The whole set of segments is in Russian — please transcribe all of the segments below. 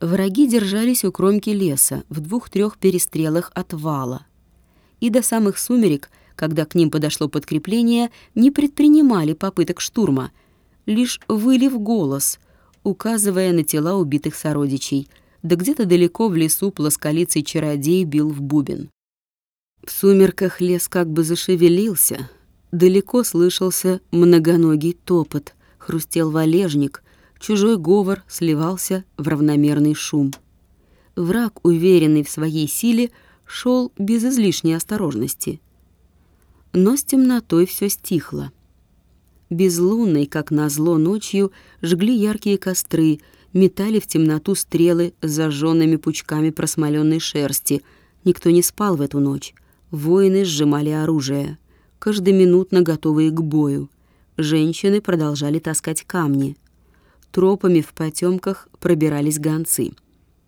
Враги держались у кромки леса в двух-трех перестрелах от вала. И до самых сумерек, когда к ним подошло подкрепление, не предпринимали попыток штурма, лишь вылив голос, указывая на тела убитых сородичей, да где-то далеко в лесу плосколицый чародей бил в бубен. В сумерках лес как бы зашевелился, далеко слышался многоногий топот, хрустел валежник, чужой говор сливался в равномерный шум. Враг, уверенный в своей силе, шел без излишней осторожности. Но с темнотой все стихло. Безлунной, как назло ночью, жгли яркие костры, метали в темноту стрелы с зажженными пучками просмоленной шерсти. Никто не спал в эту ночь. Воины сжимали оружие, каждоминутно готовые к бою. Женщины продолжали таскать камни. Тропами в потемках пробирались гонцы.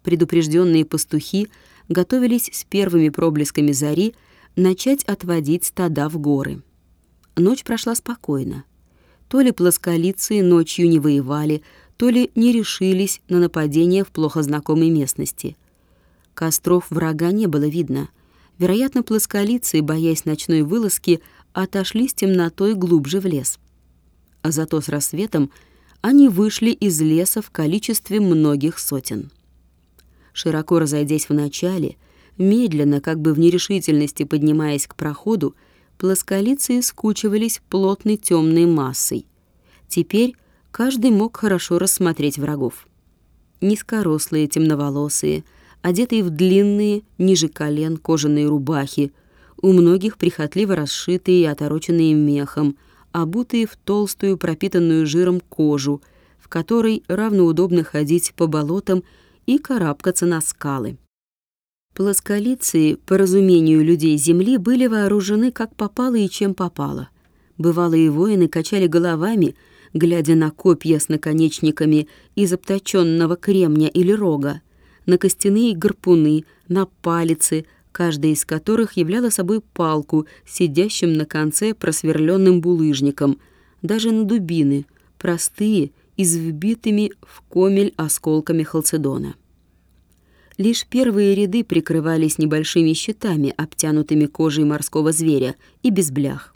Предупрежденные пастухи готовились с первыми проблесками зари начать отводить стада в горы. Ночь прошла спокойно. То ли плосколицы ночью не воевали, то ли не решились на нападение в плохо знакомой местности. Костров врага не было видно. Вероятно, плосколицы, боясь ночной вылазки, отошли с темнотой глубже в лес. А зато с рассветом они вышли из леса в количестве многих сотен. Широко разойдясь в начале, медленно, как бы в нерешительности поднимаясь к проходу, плосколицы скучивались плотной темной массой. Теперь каждый мог хорошо рассмотреть врагов. Низкорослые, темноволосые, одетые в длинные, ниже колен, кожаные рубахи, у многих прихотливо расшитые и отороченные мехом, обутые в толстую, пропитанную жиром кожу, в которой равно удобно ходить по болотам и карабкаться на скалы. Плосколицы, по разумению людей Земли, были вооружены как попало и чем попало. Бывалые воины качали головами, глядя на копья с наконечниками из обточенного кремня или рога, на костяные гарпуны, на палицы, каждая из которых являла собой палку, сидящим на конце просверленным булыжником, даже на дубины, простые и вбитыми в комель осколками халцедона. Лишь первые ряды прикрывались небольшими щитами, обтянутыми кожей морского зверя, и без блях.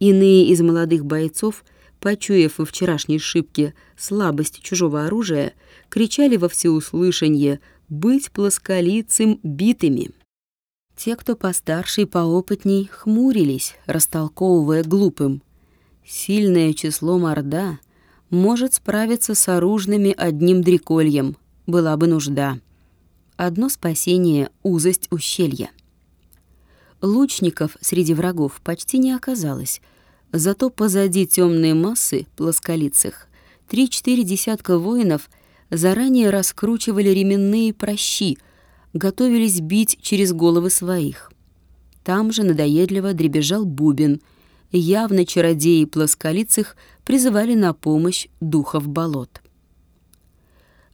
Иные из молодых бойцов, почуяв во вчерашней шибке слабость чужого оружия, кричали во всеуслышание быть плосколицым битыми. Те, кто постарше и поопытней, хмурились, растолковывая глупым. Сильное число морда может справиться с оружными одним дрекольем, была бы нужда. Одно спасение — узость ущелья. Лучников среди врагов почти не оказалось, зато позади темной массы плосколицых три-четыре десятка воинов — заранее раскручивали ременные прощи, готовились бить через головы своих. Там же надоедливо дребезжал бубен. Явно чародеи плосколицых призывали на помощь духов болот.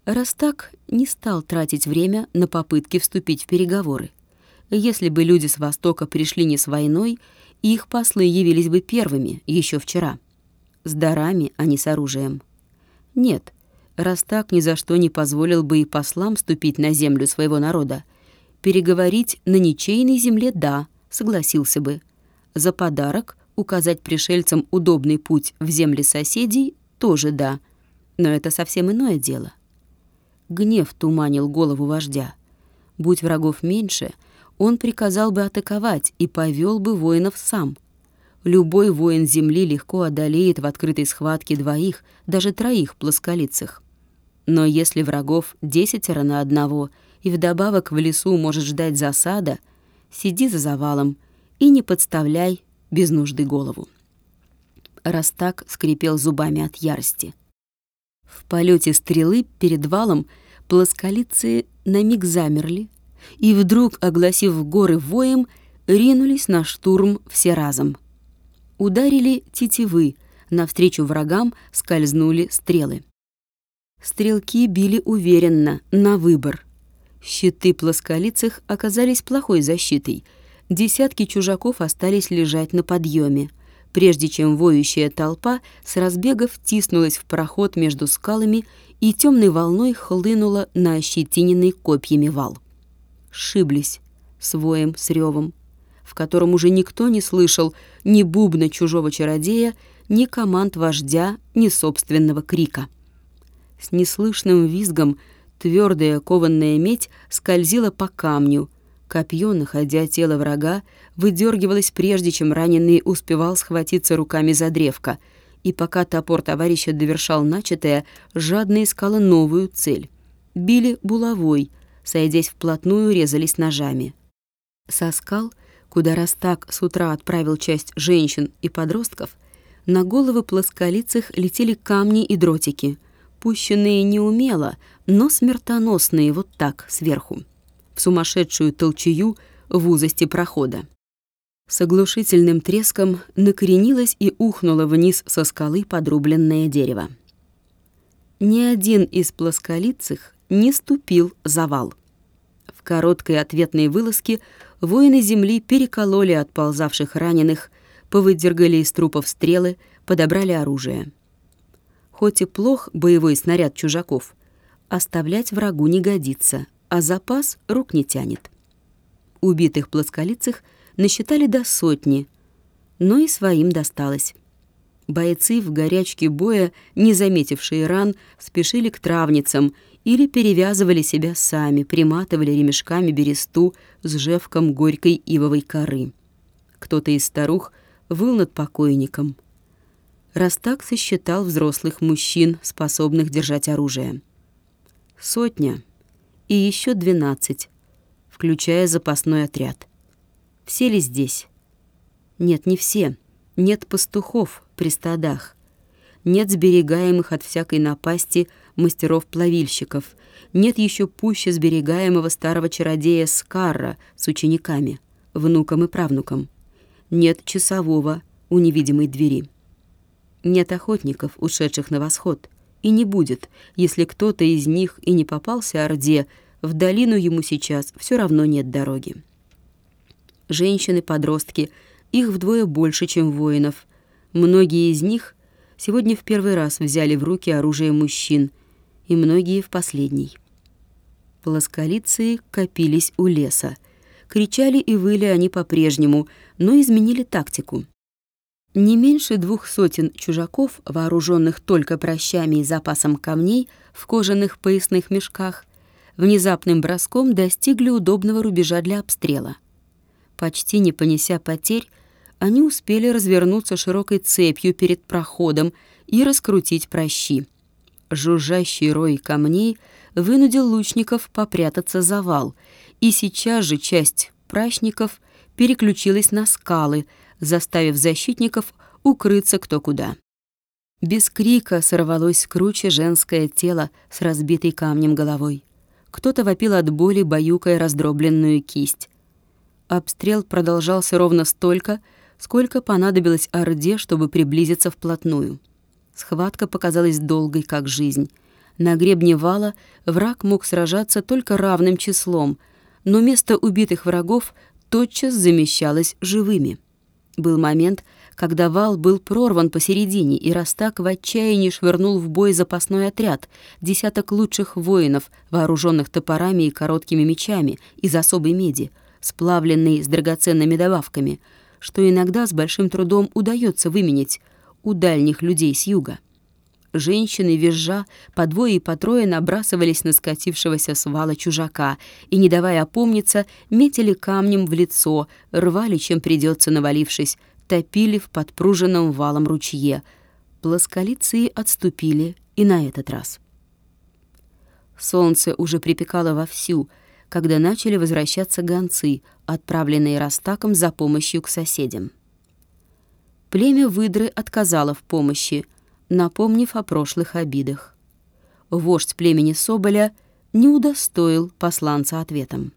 Раз так, не стал тратить время на попытки вступить в переговоры. Если бы люди с Востока пришли не с войной, их послы явились бы первыми еще вчера. С дарами, а не с оружием. Нет, раз так ни за что не позволил бы и послам ступить на землю своего народа. Переговорить на ничейной земле — да, согласился бы. За подарок указать пришельцам удобный путь в земли соседей — тоже да. Но это совсем иное дело. Гнев туманил голову вождя. Будь врагов меньше, он приказал бы атаковать и повел бы воинов сам. Любой воин земли легко одолеет в открытой схватке двоих, даже троих плосколицых. Но если врагов десятеро на одного, и вдобавок в лесу может ждать засада, сиди за завалом и не подставляй без нужды голову. Растак скрипел зубами от ярости. В полете стрелы перед валом плосколицы на миг замерли, и вдруг, огласив горы воем, ринулись на штурм все разом. Ударили тетивы, навстречу врагам скользнули стрелы. Стрелки били уверенно, на выбор. Щиты плосколицых оказались плохой защитой. Десятки чужаков остались лежать на подъеме. прежде чем воющая толпа с разбега втиснулась в проход между скалами и темной волной хлынула на ощетиненный копьями вал. Шиблись с воем, с ревом, в котором уже никто не слышал ни бубна чужого чародея, ни команд вождя, ни собственного крика. С неслышным визгом твердая кованная медь скользила по камню, копье, находя тело врага, выдергивалось прежде, чем раненый успевал схватиться руками за древко, и пока топор товарища довершал начатое, жадно искала новую цель. Били булавой, сойдясь вплотную, резались ножами. Со скал, куда Растак с утра отправил часть женщин и подростков, на головы плосколицых летели камни и дротики, пущенные неумело, но смертоносные вот так, сверху, в сумасшедшую толчую в узости прохода. С оглушительным треском накоренилось и ухнуло вниз со скалы подрубленное дерево. Ни один из плосколицых не ступил завал. В короткой ответной вылазке воины земли перекололи отползавших раненых, повыдергали из трупов стрелы, подобрали оружие. Хоть и плох боевой снаряд чужаков, оставлять врагу не годится, а запас рук не тянет. Убитых плосколицых насчитали до сотни, но и своим досталось. Бойцы в горячке боя, не заметившие ран, спешили к травницам или перевязывали себя сами, приматывали ремешками бересту с жевком горькой ивовой коры. Кто-то из старух выл над покойником. Растак сосчитал взрослых мужчин, способных держать оружие. Сотня и еще двенадцать, включая запасной отряд. Все ли здесь? Нет, не все. Нет пастухов при стадах. Нет сберегаемых от всякой напасти мастеров-плавильщиков. Нет еще пуще сберегаемого старого чародея Скарра с учениками, внуком и правнуком. Нет часового у невидимой двери. Нет охотников, ушедших на восход. И не будет, если кто-то из них и не попался Орде, в долину ему сейчас все равно нет дороги. Женщины, подростки, их вдвое больше, чем воинов. Многие из них сегодня в первый раз взяли в руки оружие мужчин, и многие в последний. Плосколицы копились у леса. Кричали и выли они по-прежнему, но изменили тактику. Не меньше двух сотен чужаков, вооруженных только прощами и запасом камней в кожаных поясных мешках, внезапным броском достигли удобного рубежа для обстрела. Почти не понеся потерь, они успели развернуться широкой цепью перед проходом и раскрутить прощи. Жужжащий рой камней вынудил лучников попрятаться за вал, и сейчас же часть прачников переключилась на скалы, заставив защитников укрыться кто куда. Без крика сорвалось круче женское тело с разбитой камнем головой. Кто-то вопил от боли, баюкая раздробленную кисть. Обстрел продолжался ровно столько, сколько понадобилось Орде, чтобы приблизиться вплотную. Схватка показалась долгой, как жизнь. На гребне вала враг мог сражаться только равным числом, но место убитых врагов тотчас замещалось живыми. Был момент, когда вал был прорван посередине, и Растак в отчаянии швырнул в бой запасной отряд, десяток лучших воинов, вооруженных топорами и короткими мечами из особой меди, сплавленной с драгоценными добавками, что иногда с большим трудом удается выменять у дальних людей с юга. Женщины, визжа, по двое и по трое набрасывались на скатившегося с вала чужака и, не давая опомниться, метили камнем в лицо, рвали, чем придется навалившись, топили в подпруженном валом ручье. Плосколицы отступили и на этот раз. Солнце уже припекало вовсю, когда начали возвращаться гонцы, отправленные Растаком за помощью к соседям. Племя выдры отказало в помощи, напомнив о прошлых обидах. Вождь племени Соболя не удостоил посланца ответом.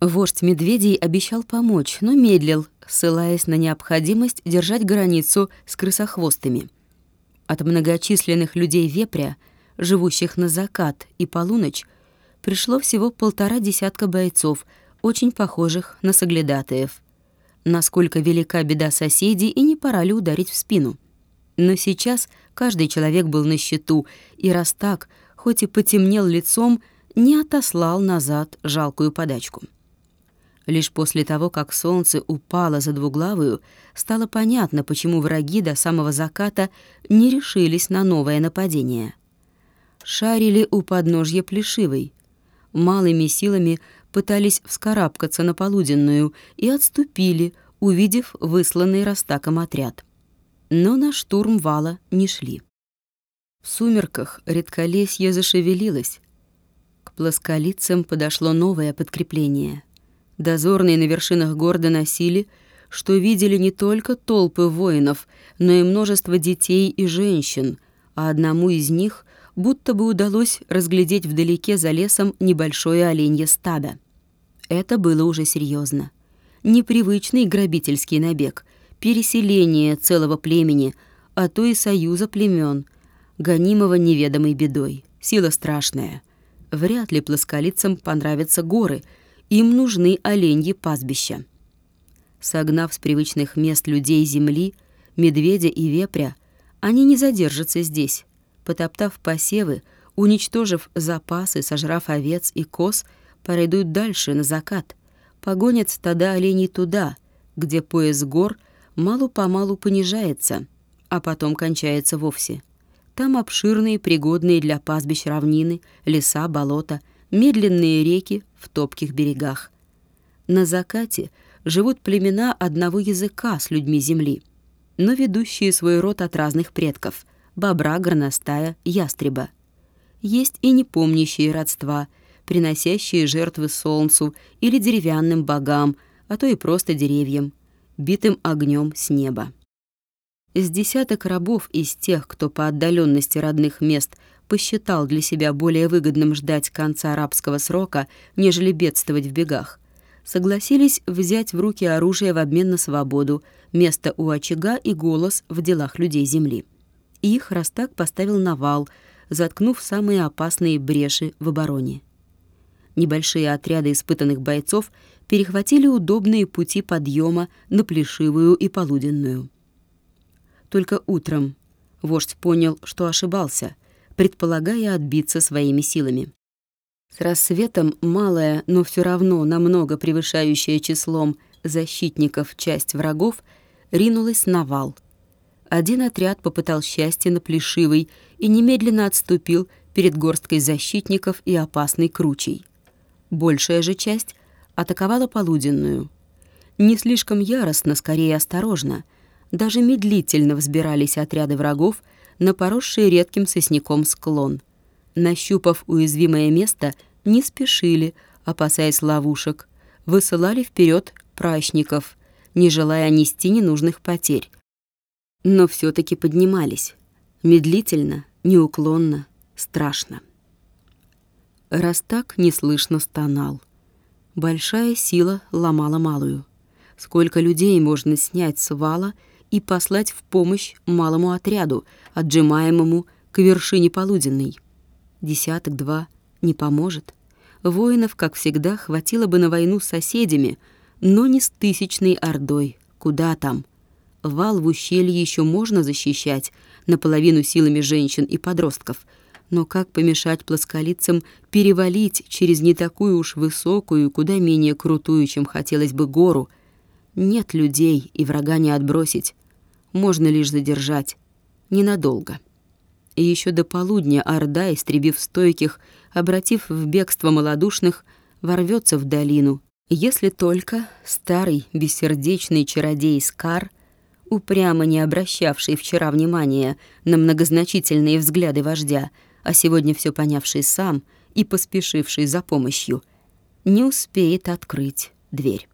Вождь медведей обещал помочь, но медлил, ссылаясь на необходимость держать границу с крысохвостыми. От многочисленных людей вепря, живущих на закат и полуночь, пришло всего полтора десятка бойцов, очень похожих на соглядатаев. насколько велика беда соседей и не пора ли ударить в спину. Но сейчас каждый человек был на счету, и раз так, хоть и потемнел лицом, не отослал назад жалкую подачку. Лишь после того, как солнце упало за двуглавую, стало понятно, почему враги до самого заката не решились на новое нападение. Шарили у подножья Плешивой. Малыми силами пытались вскарабкаться на полуденную и отступили, увидев высланный Растаком отряд. Но на штурм вала не шли. В сумерках редколесье зашевелилось. К плосколицам подошло новое подкрепление — Дозорные на вершинах города носили, что видели не только толпы воинов, но и множество детей и женщин, а одному из них будто бы удалось разглядеть вдалеке за лесом небольшое оленье стадо. Это было уже серьезно. Непривычный грабительский набег, переселение целого племени, а то и союза племен, гонимого неведомой бедой. Сила страшная. Вряд ли плосколицам понравятся горы — им нужны оленьи пастбища. Согнав с привычных мест людей земли, медведя и вепря, они не задержатся здесь. Потоптав посевы, уничтожив запасы, сожрав овец и коз, пройдут дальше, на закат, погонят стада оленей туда, где пояс гор малу-помалу понижается, а потом кончается вовсе. Там обширные, пригодные для пастбищ равнины, леса, болота — медленные реки в топких берегах. На закате живут племена одного языка с людьми земли, но ведущие свой род от разных предков — бобра, горностая, ястреба. Есть и не помнящие родства, приносящие жертвы солнцу или деревянным богам, а то и просто деревьям, битым огнем с неба. С десяток рабов из тех, кто по отдаленности родных мест посчитал для себя более выгодным ждать конца арабского срока, нежели бедствовать в бегах, согласились взять в руки оружие в обмен на свободу, место у очага и голос в делах людей земли. Их Растак поставил на вал, заткнув самые опасные бреши в обороне. Небольшие отряды испытанных бойцов перехватили удобные пути подъема на Плешивую и Полуденную. Только утром вождь понял, что ошибался — предполагая отбиться своими силами. С рассветом малая, но все равно намного превышающая числом защитников часть врагов ринулась на вал. Один отряд попытал счастье на Плешивой и немедленно отступил перед горсткой защитников и опасной кручей. Большая же часть атаковала полуденную. Не слишком яростно, скорее осторожно. Даже медлительно взбирались отряды врагов — на поросший редким сосняком склон. Нащупав уязвимое место, не спешили, опасаясь ловушек, высылали вперед прачников, не желая нести ненужных потерь. Но все таки поднимались. Медлительно, неуклонно, страшно. Раз так неслышно стонал. Большая сила ломала малую. Сколько людей можно снять с вала — и послать в помощь малому отряду, отжимаемому к вершине полуденной. Десяток-два не поможет. Воинов, как всегда, хватило бы на войну с соседями, но не с тысячной ордой. Куда там? Вал в ущелье еще можно защищать, наполовину силами женщин и подростков, но как помешать плосколицам перевалить через не такую уж высокую, куда менее крутую, чем хотелось бы, гору? Нет людей, и врага не отбросить можно лишь задержать. Ненадолго. И еще до полудня Орда, истребив стойких, обратив в бегство малодушных, ворвется в долину, если только старый бессердечный чародей Скар, упрямо не обращавший вчера внимания на многозначительные взгляды вождя, а сегодня все понявший сам и поспешивший за помощью, не успеет открыть дверь.